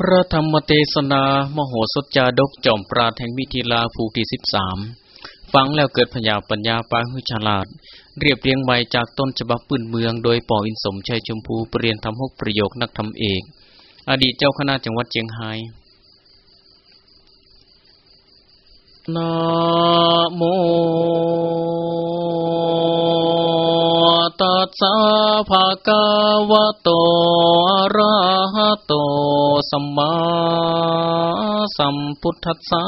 พระธรรมเทศนา มโหสถจาดกจอมปราแห่งวิทีลาภูที่สิบสามฟังแล้วเกิดพยาปัญญาปาหุฉลาด เรียบเรียงใบจากต้นฉบับปืนเมือง โดยปออินสมชัยชมพูเปลี่ยนทำหกประโยคนักทำเอก อดีตเจ้าคณะจังหวัดเชียงไฮ้นะโม สสะภะคะวะโตอะระหะโตสัมมาสัมพุทธัสสะ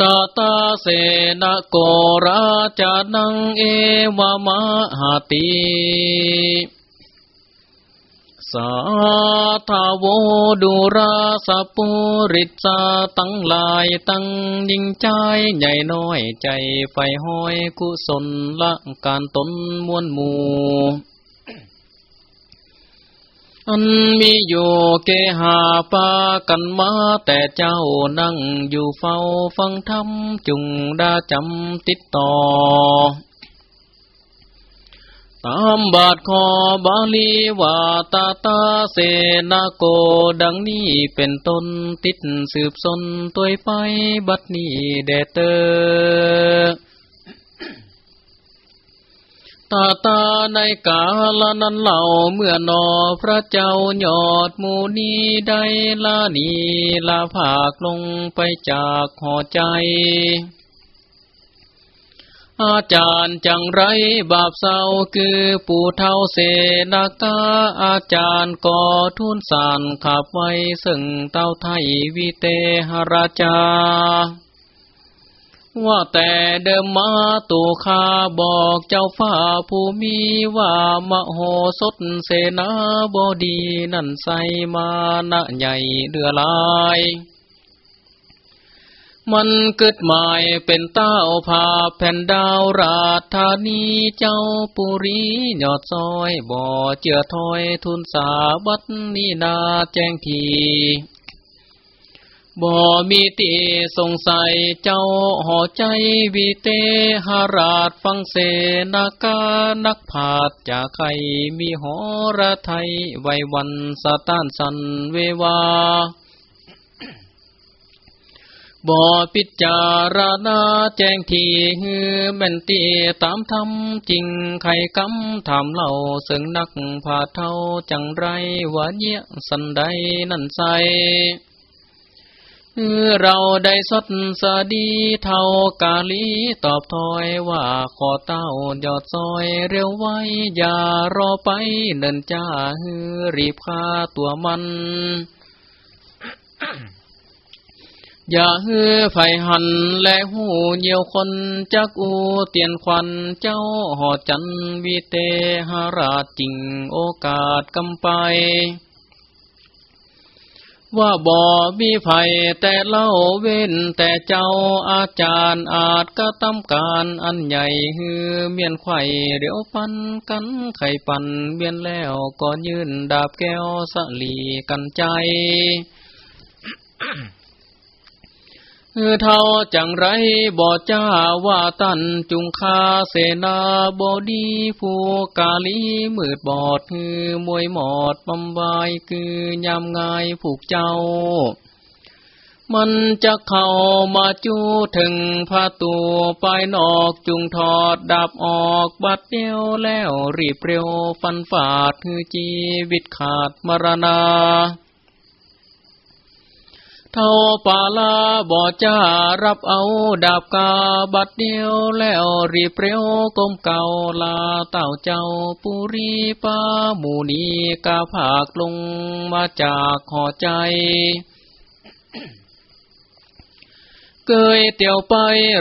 ตาตาเสนโกราจานังเอวมหาติ สาทาวดูราสปุริจาตั้งลายตั้งยิ่งใจใหญ่น้อยใจไฟห้อยกุศลละการตนมวลหมู่อันมีอยู่เกหาปากันมาแต่เจ้านั่งอยู่เฝ้าฟังธรรมจุงดาจำติดต่อ ตามบาทคอบาลีว่าตาตาเสนาโกดังนี้เป็นต้นติดสืบสนตัวไปบัดนี้แดเตอตาตาในกาลนั้นเหล่าเมื่อนอพระเจ้ายอดมูนีได้ลานีลาภาคลงไปจากหอใจ อาจารย์จังไรบาปเศร้าคือปู่เท่าเสนากาอาจารย์ก่อทุนสานขับไว้ซึ่งเต้าไทยวิเตหราชา ว่าแต่เดิมมาตูคาบอกเจ้าฟ้าผู้มีว่ามโหสถเสนาบดีนั่นใสมานะใหญ่เดือลาย มันเกิดหมายเป็นเต้าผาแผ่นดาวราธานีเจ้าปุรียอดซอยบ่อเจือถอยทุนสาบัดนีนาแจ้งทีบ่มีตีสงสัยเจ้าห่อใจวิเตหราชฟังเสนากานักผาดจากใครมีหอระไทยไววันสตานสันเววา บ่พิจารณาแจ้งทีฮือแม่นตีตามธรรมจริงไข่กำถามเล่าเสึงนักผาเท่าจังไรวะเนียสันใดนั่นใสเราได้สดสดีเท่ากาลีตอบถอยว่าขอเต้ายอดซอยเร็วไว้ อย่ารอไปเดินจ้าฮือรีบฆ่าตัวมัน อย่าฮือไฟหันและหูเหี่ยวคนจักอูเตียนควันเจ้าหอจันวิเตหราชจริงโอกาสกำไป ว่าบ่มีไฟแต่เล่าเว้นแต่เจ้าอาจารย์อาจก็ตำการอันใหญ่ฮือเมียนไข่เดี๋ยวปันกันไข่ปันเมียนแล้วก็ยืนดาบแก้วสลีกันใจ เท่าจังไรบ่จ้าว่าตันจุงคาเสนาบอดีผู้กาลีมืดบอดคือมวยหมอดบำบายคือยำงายผูกเจ้า มันจะเข้ามาจูถึงพาตัวไปนอกจุงถอดดับออกบัดเดียวแล้วรีบเร็วฟันฝาดคือจีวิตขาดมรณา เท่าปาลาบ่จ้ารับเอาดาบกาบัดเดียวแล้วรีเปรียวกมเก่าลาเต่าเจ้าปุรีป้าหมูนีกาผากลงมาจากขอใจ เกยเตียวไป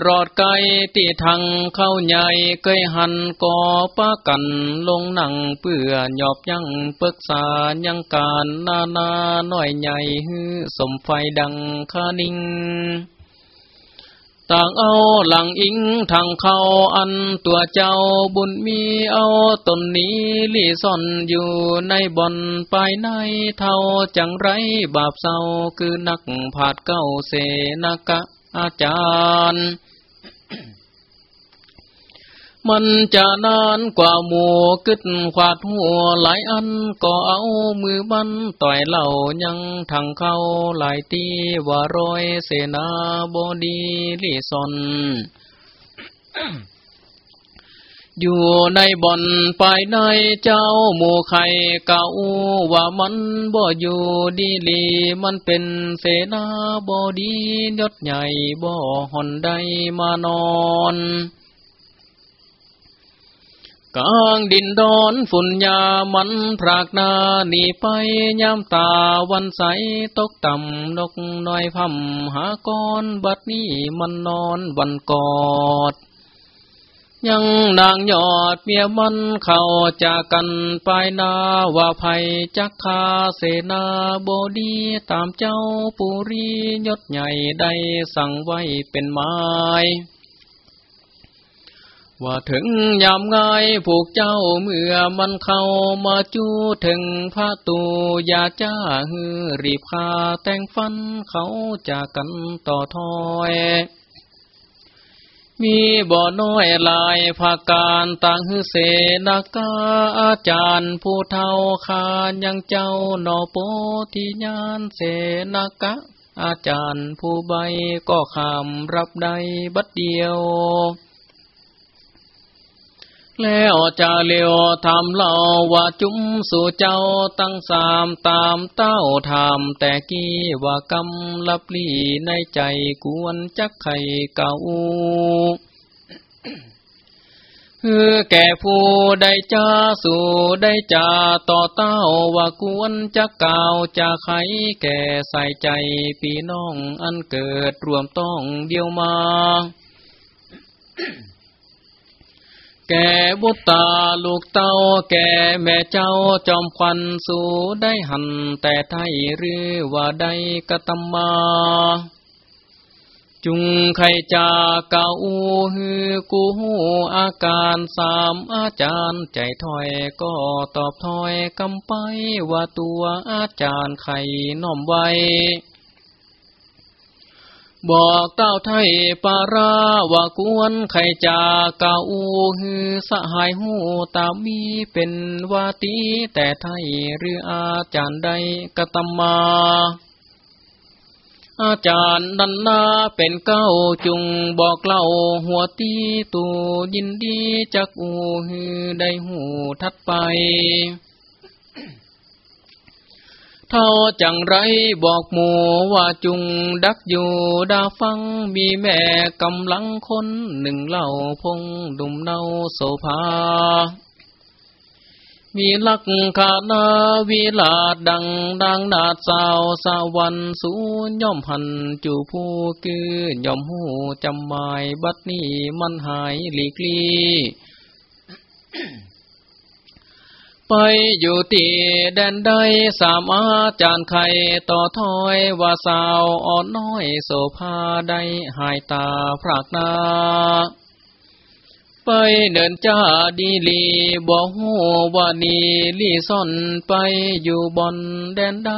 รอดไกลตีทางเข้าใหญ่เกยหันก่อป้ากันลงหนังเปื่อหยอบยังปึกษายังการนานาหน้อยใหญ่ฮือสมไฟดังคานิ่งต่างเอาหลังอิงทางเขาอันตัวเจ้าบุญมีเอาตนนี้ลี่ซ่อนอยู่ในบ่อนไปในเท่าจังไรบาปเศร้าคือนักผาดเก้าเสนากะ อาจารย์ มันจะนานกว่าหมูกึดขวาดหัวหลายอันก็เอามือบันต่อยเหล่ายังทังเข้าหลายตีว่ารอยเสนาบดีลิซอน อยู่ในบ่อนไปในเจ้าหมู่ไข่เก่าว่ามันบ่อยู่ดีลีมันเป็นเสนาบดียศใหญ่บ่หอนใดมานอนกลางดินดอนฝุ่นยามันพรากนาหนีไปยามตาวันใสตกต่ำนกน้อยพัมหากรบัดนี้มันนอนวันกอด ยังนางยอดเมียมันเข้าจากกันไปนาว่าภัยจักคาเสนาบดีตามเจ้าปุรียศใหญ่ได้สั่งไว้เป็นไม้ว่าถึงยามง่ายผูกเจ้าเมื่อมันเข้ามาจูถึงพระตูยาจ้าฮือรีบคาแต่งฟันเขาจากกันต่อถอย มีบ่อน้อยลายภาการต่างฮือเสนากาอาจารย์ผู้เท่าคานยังเจ้านอโปทิญานเสนากะอาจารย์ผู้ใบก็ขามรับใดบัดเดียว แล้วจะเลียวทำเล่าว่าจุ้มสู่เจ้าตั้งสามตามเต้าทำแต่กี้ว่ากำลับลีในใจกวนจักไข่เก่าคือแก่ผู้ได้จ้าสู่ได้จ่าต่อเต้าว่ากวนจักเก่าจะไขแก่ใส่ใจปีน้องอันเกิดรวมต้องเดียวมา แก่บุตตาลูกเต้าแก่แม่เจ้าจอมควันสู่ได้หันแต่ไทยหรือว่าได้กตมมา จุงไขจาเก่าฮือกูหูอาการสามอาจารย์ใจถอยก็ตอบถอยกำไปว่าตัวอาจารย์ไข่น้อมไว้ บอกเต้าไทยปาราว่ากวนไข่จากาอูฮือสหายหูตามีเป็นวาตีแต่ไทยหรืออาจารย์ใดกตมมาอาจารย์นันนาเป็นเก้าจุงบอกเล่าหัวตีตูยินดีจักอูฮือได้หูทัดไป เท่าจังไรบอกหมูว่าจุงดักอยู่ดาฟังมีแม่กำลังคนหนึ่งเล่าพงดุมเนาโสภา มีลักขานาวิลาดดังดังนาดสาวสาวันสูญย่อมหันจูผู้คือย่อมหูจำหมายบัดนี้มันหายหลีกลี ไปอยู่ตีแดนใดสามอาจารย์ไข่ต่อถอยว่าสาวอ่อนน้อยโสภาได้หายตาพรากนาไปเดินจ้าดีลีบอกหูว่านีลีซ่อนไปอยู่บนแดนใด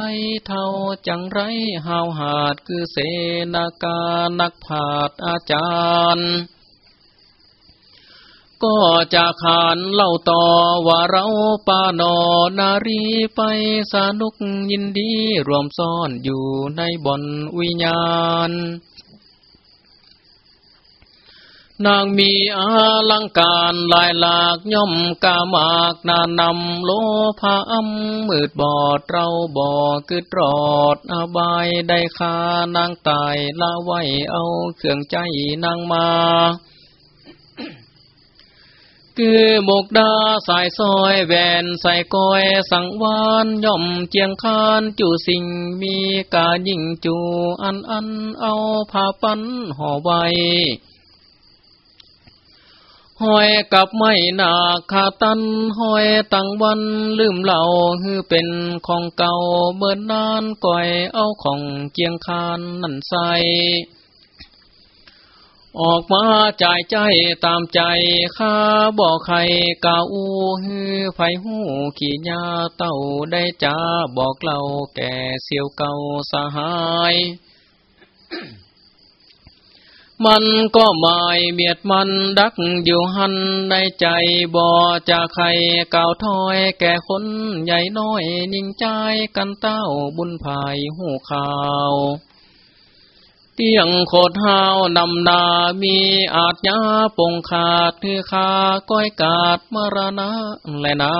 เท่าจังไรหาวหาดคือเสนาการนักผาดอาจารย์ ก็จะขานเล่าต่อว่าเราปานอนารีไปสนุกยินดีรวมซ่อนอยู่ในบ่อนวิญญาณ นางมีอาลังการลายหลากย่อมกามากนานำโลภาอัมมืดบอดเราบ่อกึดรอดอาบายได้คานางตายละไว้เอาเครื่องใจนางมา คือมกดาสายซอยแวนใส่ก้อยสังวานย่อมเจียงคานจูสิ่งมีกายิ่งจูอันอันเอาผ้าปันห่อไว้ห้อยกับไม่นาขาตันห้อยตั้งวันลืมเหล่าฮือเป็นของเก่าเมื่อนนานก่อยเอาของเจียงคานนั่นใส่ ออกมาจ่ายใจตามใจข้าบอกใครกาอูฮือไฟหูขี่ยาเต่าได้จ้าบอกเล่าแก่เสียวเก่าสหาย มันก็หมายเมียดมันดักอยู่หันในใจบ่จะใครเก่าถอยแก่คนใหญ่น้อยนิ่งใจกันเต้าบุญภายหูข่าว เตียงโคดห้าวนำนามีอาจยาปงขาดคือขาก้อยกาดมรณะแลนา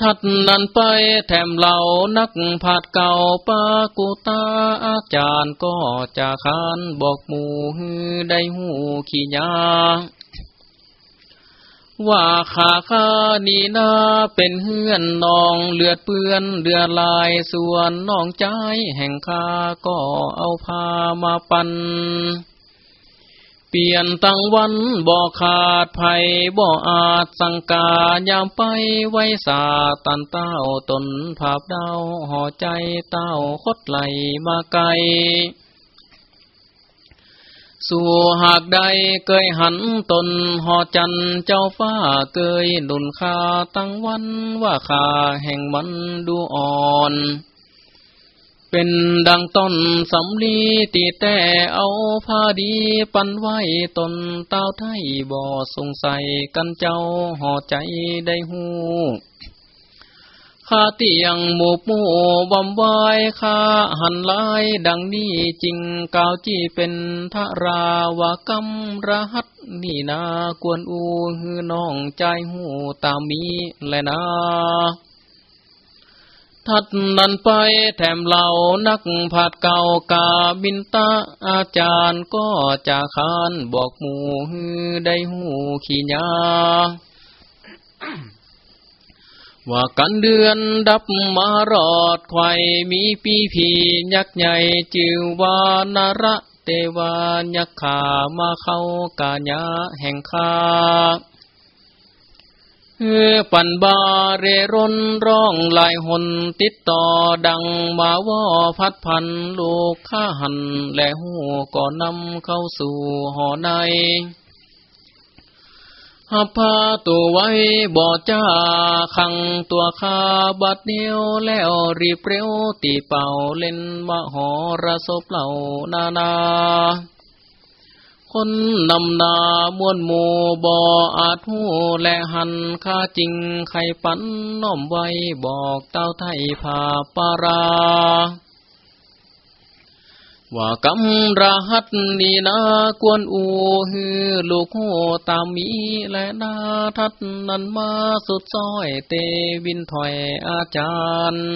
ทัดนันไปแถมเหล่านักผาดเก่าปากุตาอาจารย์ก็จะขานบอกหมู่ฮือได้หูขี้ยา ว่าขาคานีนาเป็นเฮือนนองเลือดเปื้อนเดือดลายส่วนน้องใจแห่งคาก็เอาพามาปัน เปลี่ยนตั้งวันบ่ขาดภัยบ่อาจสังกายามไปไว้สาตันเต้าตนภาพดาวห่อใจเต้าคดไหลมาไกล สู่หากใดเกยหันตนหอจันเจ้าฟ้าเกยหนุนคาตั้งวันว่าขาแห่งมันดูอ่อนเป็นดังต้นสำลีตีแต่เอาผ้าดีปันไว้ตนเต้าไทยบ่อสงสัยกันเจ้าห่อใจได้หู ข้าเตียงหมู่หมู่บำวายข้าหันลายดังนี้จริงกาวจี้เป็นทราวกรรมรหัสนี่นากวนอูฮือน้องใจหูตามมีแลนาทัดนันไปแถมเหล่านักผาดเก่ากาบินตาอาจารย์ก็จะขานบอกหมู่ฮือได้หูขี้ยา ว่ากันเดือนดับมารอดไข่มีปีผียักษ์ใหญ่จิววานระเตวายักขามาเข้ากาญาแห่งคาเฮือปันบาเรร่นร้องลายหนติดต่อดังมาว่าพัดพันลูกข้าหันและหูก่อนำเข้าสู่หอใน หับพาตัวไว้บ่อจ้าขังตัวคาบัดเดียวแล้วรีบเร็วตีเป่าเล่นมหอระศพเหล่านานา คนนำนามวนหมูบ่ออาจหูและหันค่าจริงไข่ปันน้อมไว้บอกเต้าไทยผาปารา ว่ากำรหัสนี่นากวนอูฮือลูกโหตามมีและนาทัดนันมาสุดซอยเตวินถอยอาจารย์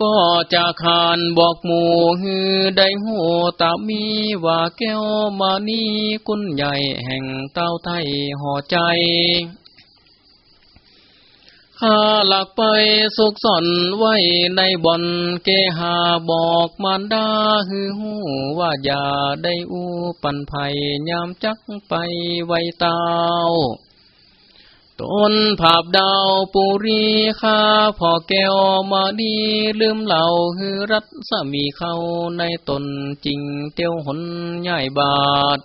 ก็จะขานบอกหมู่ฮือได้หูตามีว่าแก้วมานีกุนใหญ่แห่งเต้าไทยห่อใจ ข้าหลักไปสุกสอนไว้ในบ่อนเกหาบอกมารดาฮือหูว่าอย่าได้อู้ปันภัยยามจักไปไวเต้าต้นภาพดาวปุรีข้าพ่อแก้วมาดีลืมเหล่าฮือรัตสมีเข้าในตนจริงเตียวหนใหญ่บาท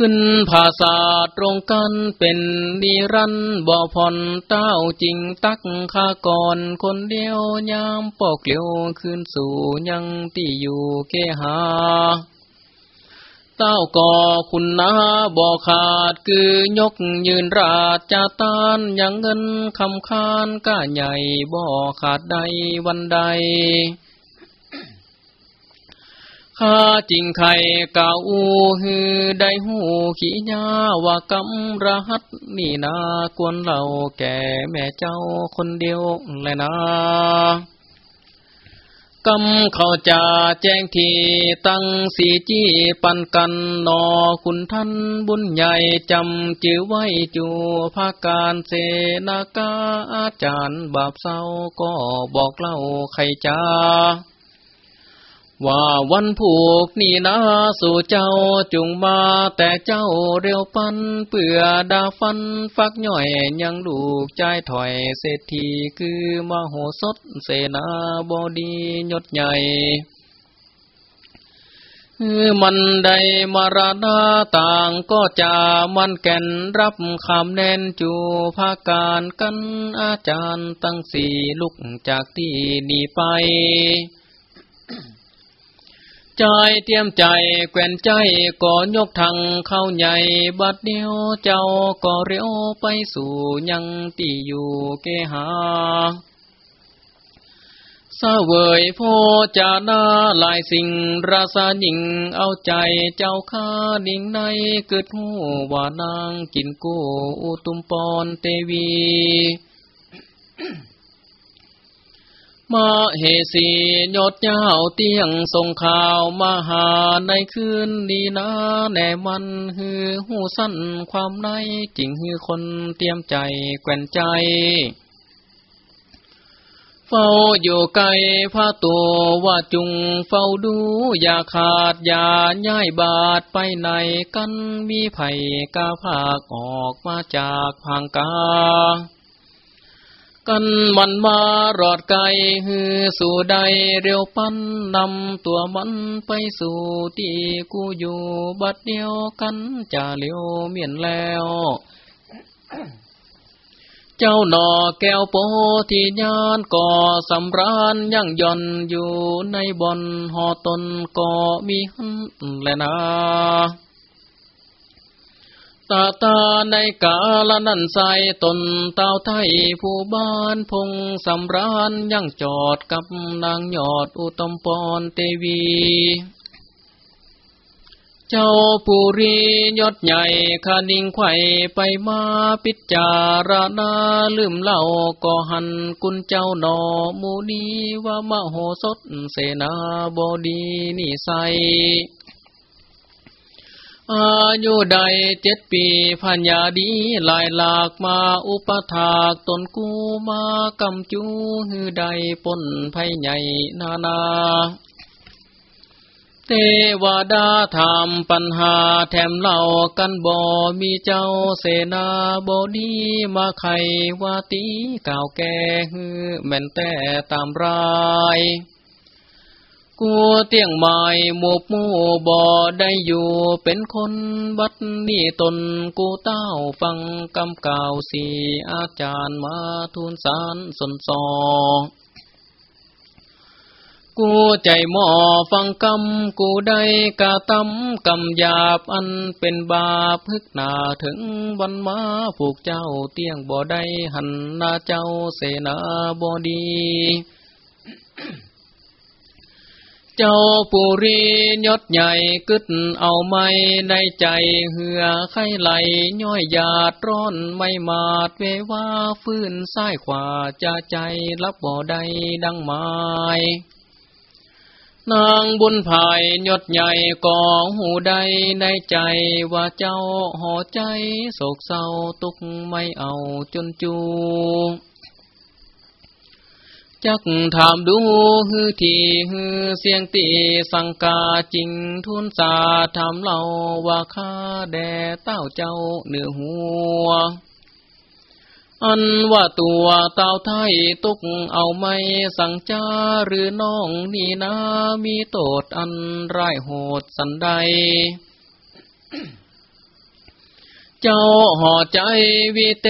ขึ้นภาษาตรงกันเป็นนิรันบ่อผ่อนเต้าจริงตักข้าก่อนคนเดียวยามปอกเลียวขึ้นสู่ยังที่อยู่เกหา เต้าก่อคุณนาบ่ขาดคือยกยืนราชจาตานยังเงินคำคานก้าใหญ่บ่ขาดใดวันใด ข้าจริงไข่กาอูฮือได้หูขี้ยาว่ากำรหัสนี่นากวนเราแก่แม่เจ้าคนเดียวแลยนะกำเขาจะแจ้งทีตั้งสีจี้ปันกันนอคุณท่านบุญใหญ่จำจื้อไว้จูภาการเสนากาอาจารย์บาปเศร้าก็บอกเล่าใครจ้า ว่าวันผูกนี่นาสู่เจ้าจุงมาแต่เจ้าเร็วปันเปื่อดาฟันฟักย่อยยังลูกใจถอยเศรษฐีคือมโหสถเสนาบดียศใหญ่มันไดมาราดาต่างก็จะมันแก่นรับคำแน่นจูภาการกันอาจารย์ตั้งสี่ลุกจากที่นี่ไป ใจเตรียมใจแกวนใจก่อนยกทางเข้าใหญ่บัดเดียวเจ้าก็เรียวไปสู่ยังตีอยู่เกหาสเวยโพจานาลายสิ่งราสาหญิงเอาใจเจ้าข้าดิ่งในเกิดหูว่านางกินกู้อุตุมปอนเตวี มาเหสียอดเจ้าเตียงส่งข่าวมาหาในคืนนี้นะแน่มันฮือหูสั้นความในจริงฮือคนเตรียมใจแกวนใจ เฝ้าอยู่ไกลพระตัวว่าจุงเฝ้าดูอย่าขาดอย่าย้ายบาดไปไหนกันมีไผ่กาภาคออกมาจากพังกา กันมันมารอดไกลฮือสู่ใดเร็วปั้นนำตัวมันไปสู่ที่กูอยู่บัดเดียวกันจะเลี้ยวเมียนแล้ว เจ้าหนอแก้วโปที่ยานก่อสำรานยั่งย่อนอยู่ในบอนหอตนก่อมีหันแลนา ตาตาในกาลนันใสตนเต้าไทยผู้บ้านพงสำรานยังจอดกับนางยอดอุตมปอนเตวี เจ้าปุรียศใหญ่คานิงไข่ไปมาปิจารณาลืมเล่าก็หันกุญเจ้าหนอมูนีว่ามโหสถเสนาบดีนิสัย อายุใดเจ็ดปีพัญญาดีลายหลากมาอุปถากตนกูมากำจูหือใดปนภัยใหญ่นานา เทวดาถามปัญหาแถมเล่ากันบ่มีเจ้าเสนาบดีมาไขว่าตีก่าวแก่ฮือแม่นแต่ตามราย กูเตียงไม้หมูหมูบ่ได้อยู่เป็นคนบัดนี้ตนกูเต้าฟังกำก่าวสีอาจารย์มาทูลสารสนสอกูใจหมอฟังกำกูได้กะตำกำหยาบอันเป็นบาปพึกหนาถึงวันมาผูกเจ้าเตียงบ่ได้หันนาเจ้าเสนาบดี เจ้าปุรียศใหญ่กึดเอาไม่ในใจเหือไข่ไหลย้อยหยาดร้อนไม่มาดเวว่าฟื้นซ้ายขวาจะใจรับบ่ได้ดังไม้นางบุญภายยศใหญ่ก่อหูใดในใจว่าเจ้าห่อใจโศกเศร้าตุกไม่เอาจนจู จักถามดูฮือทีฮือเสียงตีสังกาจริงทุนสาถามเล่าว่าข้าแด่เต้าเจ้าเนื้อหัว อันว่าตัวเต่าไทยตุกเอาไม่สังจาหรือน้องนี่นามีโตดอันร้ายโหดสันใด เจ้าห่อใจวิเต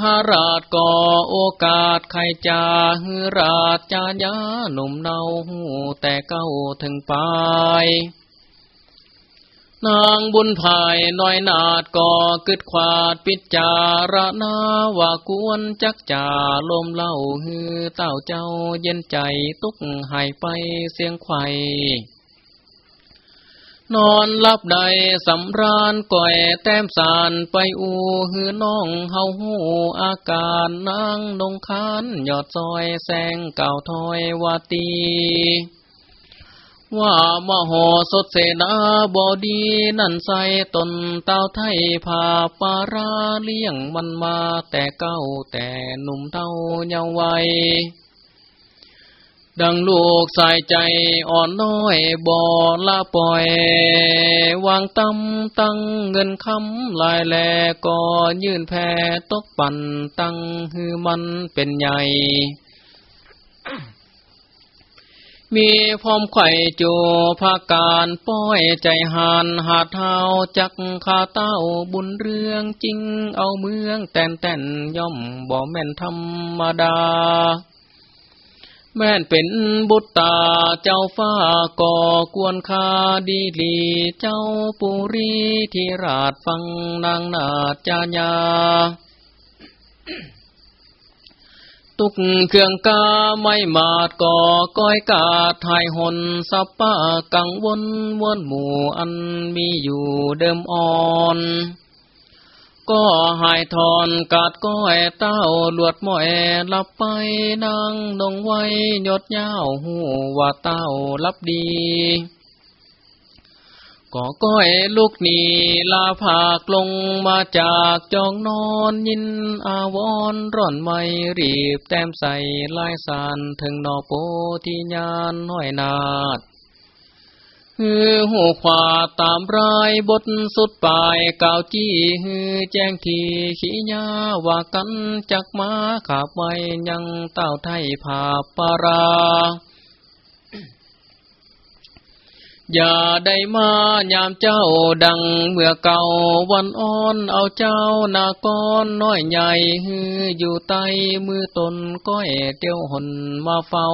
หราชก่อโอกาสใครจาฮือราชจายาหนุ่มเนาหูแต่เก้าถึงปลายนางบุญภายน้อยนาดก่อกึดขวาดปิจารณาว่ากวนจักจ่าลมเล่าฮือเต้าเจ้าเย็นใจตุกหายไปเสียงไข่ นอนลับใดสำราญก่อยแต้มสารไปอูฮือน้องเฮาหูอาการนางนงคานยอดซอยแสงเก่าถอยวาตี ว่ามโหสถเสนาบอดีนั่นใส่ตนเต้าไทยพาปาราเลี้ยงมันมาแต่เก้าแต่หนุ่มเท่าเยาว์วัย ดังลูกใส่ใจอ่อนน้อยบ่อละปล่อย วางตำตั้งเงินคำลายแลก็ยื่นแพ่ตกปั่นตั้งฮือมันเป็นใหญ่ มีพร้อมไข่จูภาการป้อยใจหานหาเท้าจักขาเต้าบุญเรื่องจริงเอาเมืองแต่นแต่นย่อมบ่แม่นธรรมดา แม่นเป็นบุตตาเจ้าฟ้าก่อกวนคาดีลีเจ้าปุรีที่ราชฟังนางนาจาญาตุกเครื่องกาไม่มาดก่อก้อยกาทายหนสับปะกังวนวนหมู่อันมีอยู่เดิมอ่อน ก็หายทอนกาดก้อยเต้าหลวดหมอยลับไปนางนงไว้ยดยาวหูว่าเต้าลับดีก็ก้อยลูกนี่ลาผากลงมาจากจองนอนยินอาวอนร่อนไม่รีบแต้มใส่ลายสานถึงนอโปที่ยานน้อยนาด ฮือหูขวาตามรายบทสุดปลายกาวจี้ฮือแจ้งทีขี้ยาว่ากันจักมาขาบไว้ยังเต้าไทยผาปารา อย่าได้มายามเจ้าดังเมื่อเก่าวันอ่อนเอาเจ้านากรน้อยใหญ่ฮืออยู่ใต้มือตนก้อยเตียวหนมาเฝ้า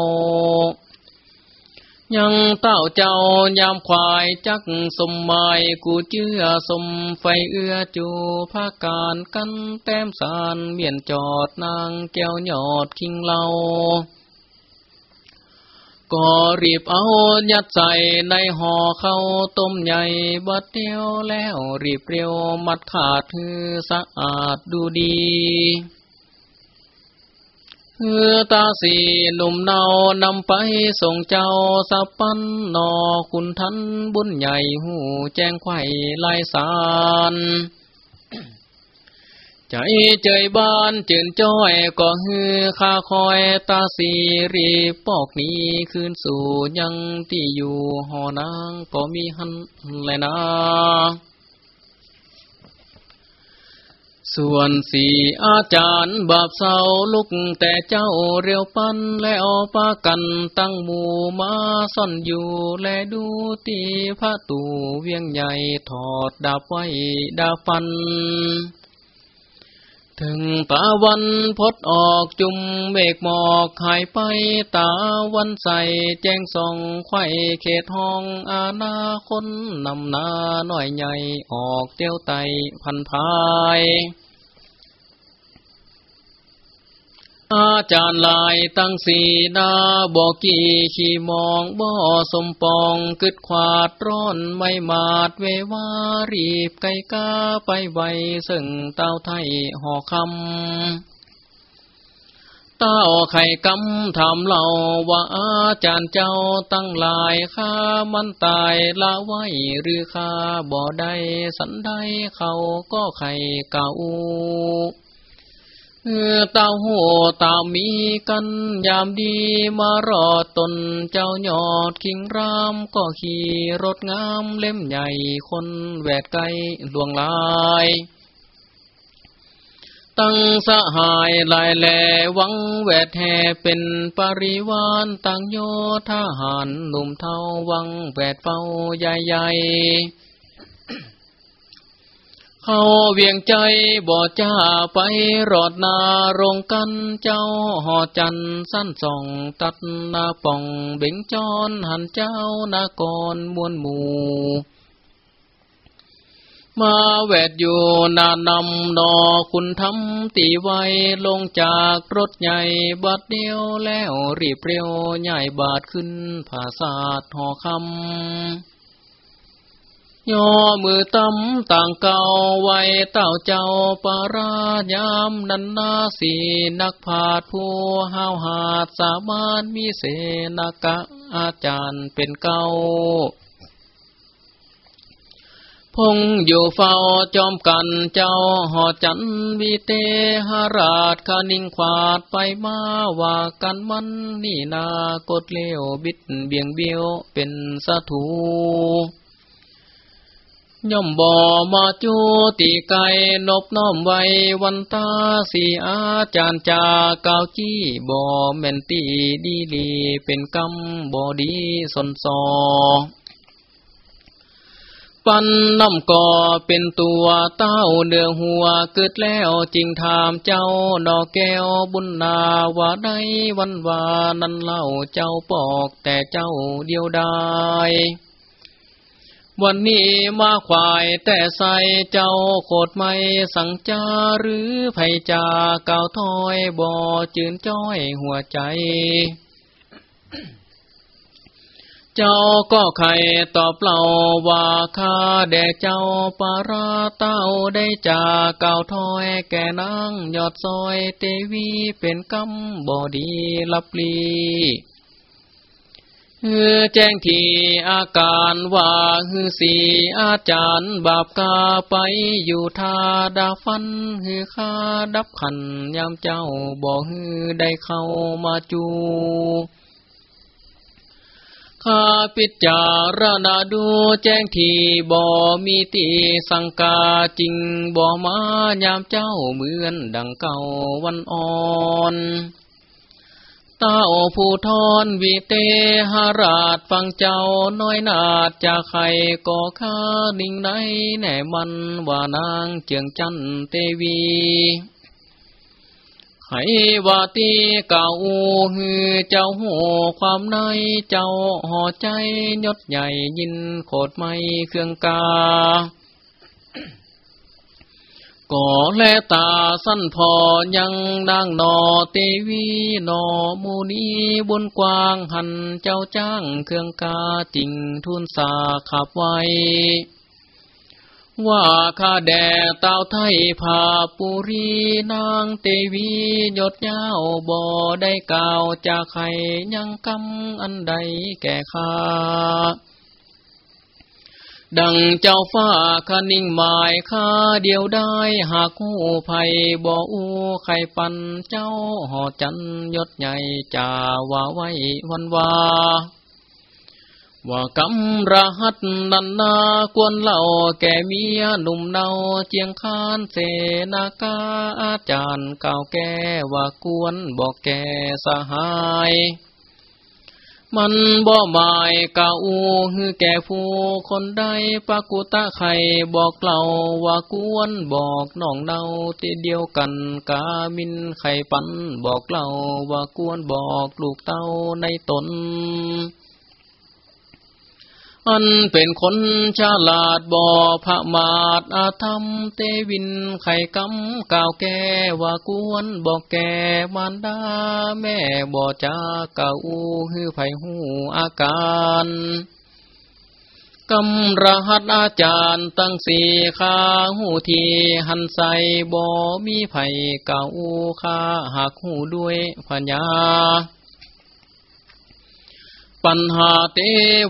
ยังเต้าเจ้ายามควายจักสมหมายกูเจื้อสมไฟเอื้อจูภาการกันแต้มสารเมียนจอดนางแก้วยอดคิงเล่าก็รีบเอายัดใส่ในห่อเข้าต้มใหญ่บัดเดียวแล้วรีบเรียวมัดขาดคือสะอาดดูดี เฮือตาสีหนุ่มเนานำไปส่งเจ้าสับปันนอคุณทันบุญใหญ่หูแจ้งไข่ลายสารใจเจยบ้านจืนจ้อยก็ฮือข้าคอยตาสีรีปอกนี้คืนสู่ยังที่อยู่หอนางก็มีหันแลยนะ ส่วนสี่อาจารย์บาปเศร้าลุกแต่เจ้าเรียวปันแล้วปากันตั้งหมู่มาซ่อนอยู่และดูตีพระตูเวียงใหญ่ถอดดาบไว้ดาฟัน ถึงตาวันพดออกจุมเมฆหมอกหายไปตาวันใสแจ้งส่องไข่เขตห้องอาณาคนนำนาหน่อยใหญ่ออกเตี้ยวไตพันพาย อาจารย์ลายตั้งสีนาบอกกี่ขี่มองบ่อสมปองกึดขวาดร้อนไม่มาดเววารีบไกกาไปไวซึ่งเต้าไทยห่อคำเต้าไข่กำถามเล่าว่าอาจารย์เจ้าตั้งลายข้ามันตายละไว้หรือข้าบ่ได้สันได้เขาก็ไข่เก่า เต้าโหเต้ามีกันยามดีมารอดตนเจ้ายอดคิงรามก็ขี่รถงามเล่มใหญ่คนแวดไกลลวงลาย ตั้งสหายลายแหลวังแวดแห่เป็นปริวานตั้งโยทหารหนุ่มเทาวังแวดเฝ้าใหญ่ๆ เขาเวียงใจบ่จ้าไปรอดนาโรงกันเจ้าหอจันสั้นส่องตัดนาป่องเบ่งจอนหันเจ้านากรมวนหมู่มาแวดอยู่นานำนอคุณทำตีไว้ลงจากรถใหญ่บาดเดียวแล้วรีบเรียวใหญ่บาดขึ้นภาษาทหอคำ ย่อมือตำต่างเก่าไว้เต้าเจ้าปารายามนันนาสีนักผาดผู้ห้าวหาดสามารถมีเสนากะอาจารย์เป็นเก่าพงอยู่เฝ้าจอมกันเจ้าหอจันวีเตหราชคานิงขวาดไปมาว่ากันมันนี่นากดเลี้ยวบิดเบียงเบี้ยวเป็นสะถู ย่อมบ่มาจูตีไกนบน้อมไว้วันตาสีอาจารย์จากาวจี้บ่แม่นตีดีลีเป็นกำบ่ดีสนสอ ปันน้ำก่อเป็นตัวเต้าเดือหัวเกิดแล้วจริงถามเจ้าดอกแก้วบุญนาว่าได้วันวานั้นเล่าเจ้าปอกแต่เจ้าเดียวได้ วันนี้มาควายแต่ใส่เจ้าโคดไม่สังจาหรือไผจาก่าวถอยบ่อจืนจ้อยหัวใจ เจ้าก็ไข่ตอบเล่าว่าข้าแด่เจ้าปาราเต้าได้จากเก่าถอยแก่นางยอดซอยเตวีเป็นกำบอดีลับลี ฮือแจ้งทีอาการว่าฮือสีอาจารย์บาปกาไปอยู่ทาดาฟันฮือข้าดับขันยามเจ้าบอกฮือได้เข้ามาจูข้าพิจารณาดูแจ้งทีบ่มีตีสังกาจริงบ่มายามเจ้าเหมือนดังเก่าวันอ่อน เต้าผู้ทอนวิเตหราชฟังเจ้าน้อยนาดจากใครก่อข้านิ่งในแน่มันว่านางเจียงจันเตวีให้วาตีเก่าฮือเจ้าหูความในเจ้าห่อใจยศใหญ่ยินโคดไม่เครื่องกา ก่อแลตาสั้นพอยังนางนอเตวีนอมูนีบนกว้างหันเจ้าจ้างเครื่องกาจิงทุนสาขับไว้ ว่าข้าแด่เต้าไทยผาปุรีนางเตวียดยาวบ่ได้กล่าวจากใครยังกำอันใดแก่ข้า ดังเจ้าฟ้าคนิ่งหมายข้าเดียวได้หากหูภัยบ่อูไข่ปันเจ้าหอจันยศใหญ่จ่าว่าไว้วันวาว่ากำรหัสนันนากวนเล่าแก่เมียหนุ่มเนาเจียงคานเสนากาอาจารย์เก่าแก่ว่ากวนบอกแก่สหาย มันบ่บายกะอูฮือแก่ผู้คนใดปะกุตะไข่บอกเล่าว่ากวนบอกน้องเดาตีเดียวกันกามินไข่ปันบอกเล่าว่ากวนบอกลูกเต้าในตน อันเป็นคนฉลาดบ่อพระมาดอาธรรมเตวินไข่กำก่าวแกว่ากวนบอกแกมารดาแม่บ่จาก่าวฮือไผหูอาการกำรหัสอาจารย์ตั้งสีขาหูทีหันใสบ่มีไผเก่าขาหักหูด้วยพัญญา ปัญหาเท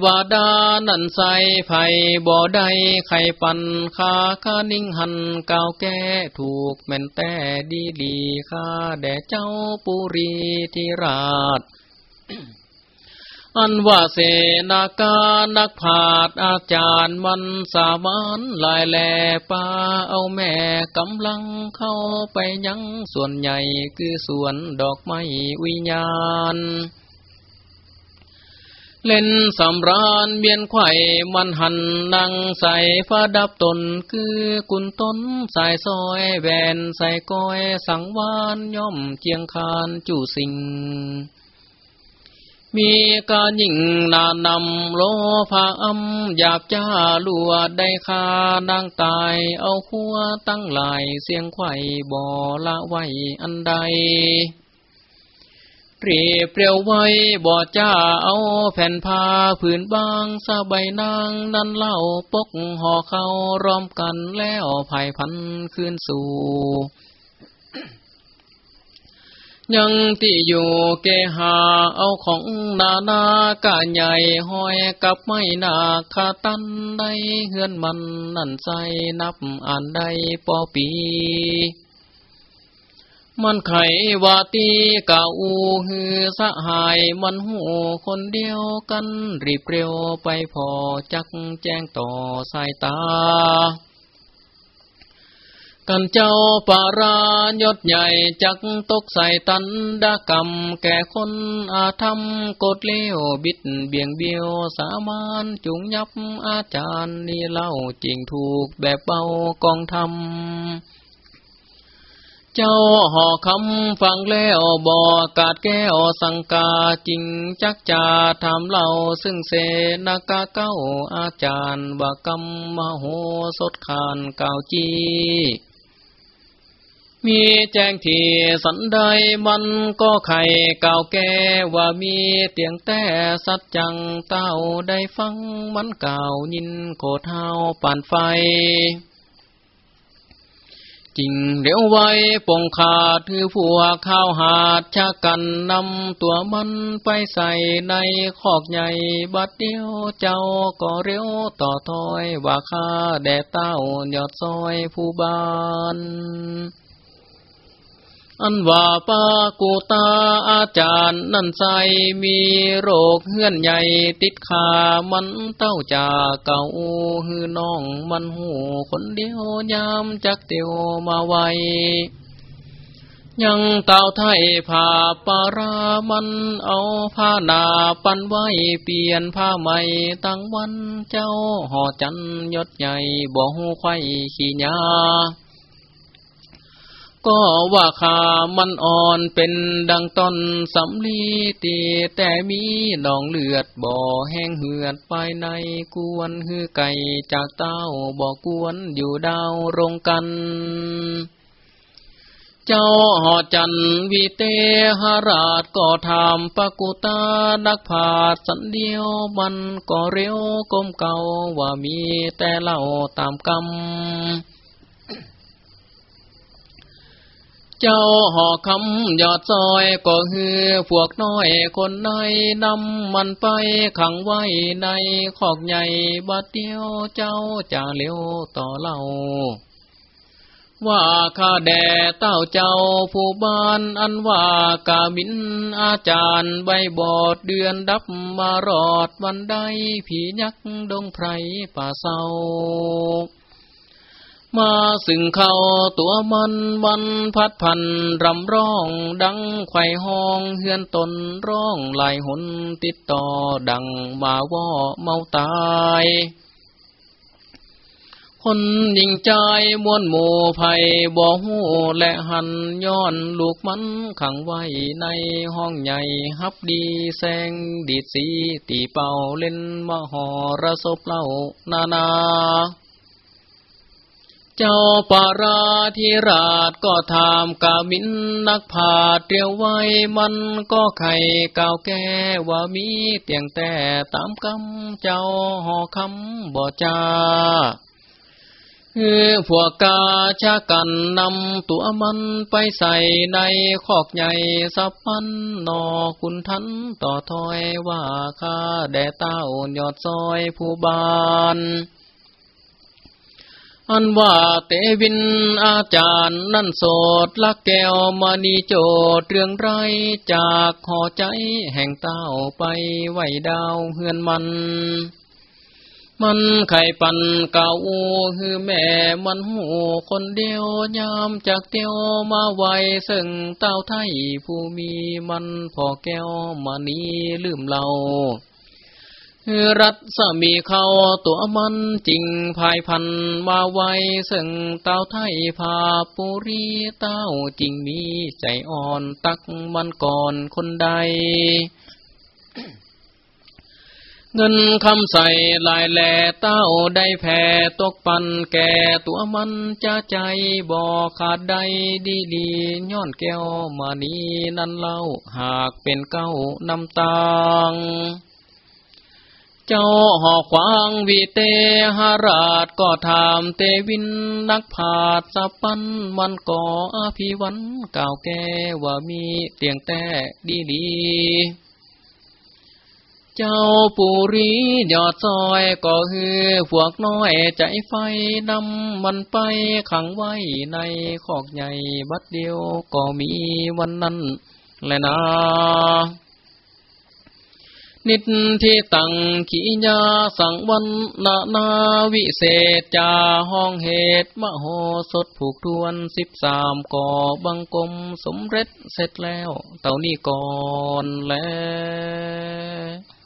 วดานันใสไผ่บ่อได้ไข่ปันคาคานิ่งหันกาวแก่ถูกแม่นแต่ดีดีข้าแด่เจ้าปุรีธิราช อันว่าเสนาการนักผาดอาจารย์มันสามานลายแหล่ปาเอาแม่กำลังเข้าไปยังส่วนใหญ่คือส่วนดอกไม้วิญญาณ เล่นสำรานเบียนไข่มันหันนังใส่ฟ้าดับตนคือกุนต้นสายซอยแวนใส่ก้อยสังวานย่อมเจียงคานจู่สิง มีการยิงนานำโลภาอำหยาบจ้าลัวได้คานางตายเอาหัวตั้งหลายเสียงไข่บ่อละไว้อันใด เปรียเปรียวไว้บ่จ้าเอาแผ่นผ้าผืนบางสบายนางนั้นเล่าปกห่อเขาร้อมกันแล้วภายพันขึ้นสู่ ยังที่อยู่เกหาเอาของนานากาใหญ่ห้อยกับไม่นาคาตันได้เฮือนมันนั่นใจนับอ่านได้ปอปี มันไขว่าตีกาอูฮือสหายมันหูคนเดียวกันรีบเร็วไปพอจักแจ้งต่อสายตา กันเจ้าปารายศใหญ่จักตกใส่ตันดากรรมแก่คนอาธรรมกดเลี้ยวบิดเบี่ยงเบี้ยวสามานจุงยับอาจารย์นี่เล่าจริงถูกแบบเบากองทำ เจ้าห่อคำฟังแล้วบอกาดแก้วสังกาจริงจักจาทำเล่าซึ่งเสนากาเก้าอาจารย์บากรรมมโหสดขานเก่าจีมีแจ้งที่สันใดมันก็ไข่เก่าแก่ว่ามีเตียงแต่สัจจังเต้าได้ฟังมันเก่ายินโคเท้าป่านไฟ จริงเดี๋ยวไว้ปงขาดถือผัวข้าวหาดชากันนำตัวมันไปใส่ในคอกใหญ่บัดเดียวเจ้าก็เร็วต่อถอยว่าข้าแด่เต้ายอดซอยผู้บ้าน อันว่าปากูตาอาจารย์นั่นใจมีโรคเฮื่อนใหญ่ติดขามันเต้าจากเก่าฮือน้องมันหูคนเดียวยามจักเตียวมาไวยังเต่าไทยผ่าปารามันเอาผ้านาปันไว้เปลี่ยนผ้าใหม่ตั้งวันเจ้าห่อจันยศใหญ่บ่หูไข่ขี้ยา ก็ว่าขามันอ่อนเป็นดังต้นสำลีตีแต่มีหนองเลือดบ่อแห้งเหือดภายในกวนฮือไก่จากเต้าบ่อกวนอยู่ดาวรงกัน เจ้าหอจันวิเตหราชก็ทำปกุตาดักผาดสันเดียวมันก็เร็วก้มเก่าว่ามีแต่เล่าตามกรรม เจ้าหอคำยอดซอยก็คือพวกน้อยคนในนำมันไปขังไว้ในขอกใหญ่บัดเดียวเจ้าจะเลี้ยวต่อเล่าว่าข้าแด่เต้าเจ้าผู้บ้านอันว่ากาบินอาจารย์ใบบอดเดือนดับมารอดวันใดผียักษ์ดงไพรป่าเศร้า มาสึงเข้าตัวมันวันพัดพันรำร้อง ดังไข่ห้องเฮือนตนร้องไหลหนติดต่อดังมาว่าเมาตายคนยิงใจมวนหมู่ภัยบ่หูและหันย้อนลูกมันขังไว้ในห้องใหญ่ฮับดีแสงดีดสีตีเป่าเล่นมหรสพเล่านานา เจ้าปาราธิราชก็ถามกามินนักผาเตียวไว้มันก็ไข่กาวแก่ว่ามีเตียงแต่ตามคำเจ้าหอคำบ่จาคือพวกกาชากันนำตัวมันไปใส่ในคอกใหญ่สับพันนอคุณทันต่อถอยว่าข้าแด่เต้ายอดซอยผู้บาน อันว่าเตวินอาจารย์นั่นโสดลักแก้วมณีโจดเรื่องไรจากหอใจแห่งเต้าไปไหวดาวเฮือนมัน มันไข่ปันเก่าฮือแม่มันหูคนเดียวยามจากเตียวมาไวซึ่งเต้าไทยผู้มีมันพอแก้วมณีลืมเรา รัฐสมีเขาตัวมันจริงภายพันมาไว้ซึ่งเต้าไทยพาปุรีเต้าจริงมีใจอ่อนตักมันก่อนคนใด เงินคำใส่ลายแหล่เต้าได้แผ่ตกปันแก่ตัวมันจะใจบ่ขาดใดดีดีย้อนแก้วมานี้นั่นเล่าหากเป็นเก้านำตาง เจ้าหอควางวิเตหราชก็ถามเตวินนักผาดสปันมันก่ออภิวันกล่าวแก่ว่ามีเตียงแต่ดีดีเจ้าปุรียอดซอยก็คือพวกน้อยใจไฟนำมันไปขังไว้ในคอกใหญ่บัดเดียวก็มีวันนั้นแหละนะ นิทิตังขีญาสังวันนานาวิเศษจาห้องเหตุมโหสถผูกทวนสิบสามก่อบังกลมสมเร็จเสร็จแล้ว เต่านี้ก่อนแล้ว